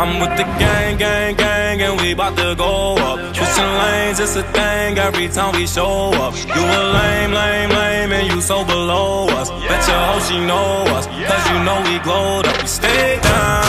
I'm with the gang, gang, gang, and we bout to go up. Switching lanes, it's a thing every time we show up. You a lame, lame, lame, and you so below us. Bet your hoe she know us, cause you know we glowed up. We stay down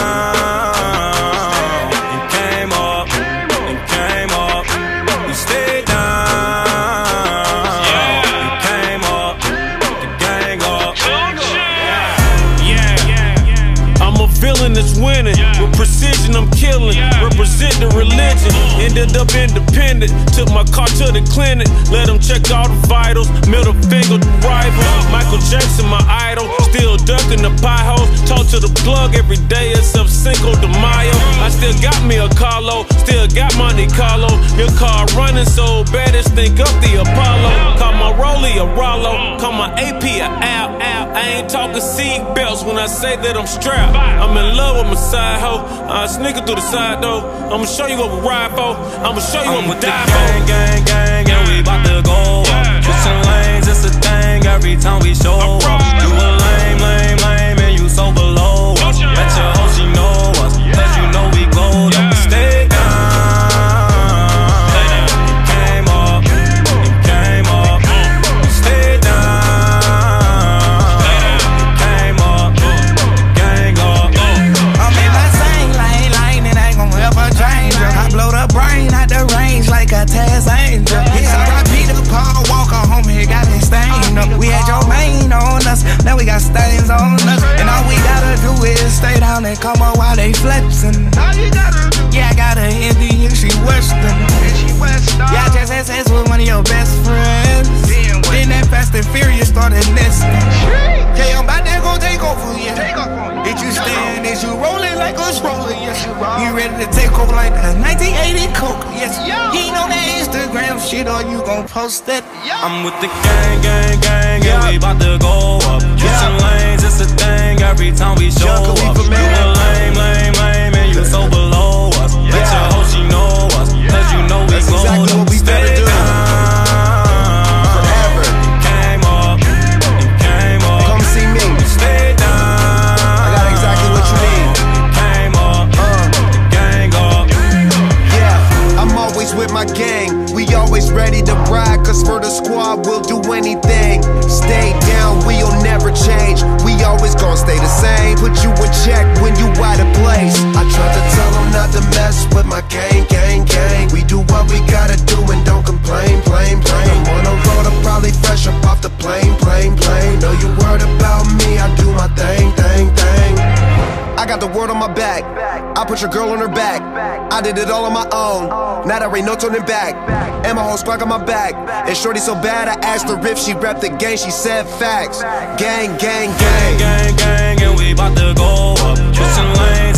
winning. With precision, I'm killing. Represent the religion. Ended up independent. Took my car to the clinic. Let them check all the vitals. Middle finger to rival. Michael Jackson, my idol. Still ducking the potholes. Talk to the plug every day except Cinco de Mayo. I still got me a Carlo. Still got Monte Carlo. Your car running so bad, it's think up the Apollo. Call my Rolly a Rollo. Call my AP a Al. I ain't talking seat belts when I say that I'm strapped. I'm in love with my side hoe. I sneaking through the side door. I'ma show you what we ride for. I'ma show you what I'm we with the die gang, for. gang, gang, and we bout to go up. Switching lanes, it's a thing every time range like a Taz Angel. Alright, Peter Paul Walker, homie, got me stained up. We had your main on us, now we got stains on us. And all we gotta do is stay down and come up while they flexing. Yeah, I got a Indian, she Western. Yeah, I just had sex with one of your best friends. Then that Fast and Furious started nesting. Yeah, I'm about to go take over, yeah. Did you stand? Is you rolling like a stroller? Yes, you are. You ready to take over like a 1980 Coke? Yes. You ain't on that Instagram shit, or you gon' post it? I'm with the gang, gang, gang, and we bout to go up. Switching lanes, it's a thing every time we show Young up. Anything. Stay down, we'll never change. We always gon' stay the same. Put you in check when you out of place. I my back. I put your girl on her back. I did it all on my own. Now there ain't no turning back. And my whole squad got my back. And Shorty so bad, I asked her if she rep the gang. She said facts. Gang, gang, gang. gang, gang, and we to go up. Switching lanes,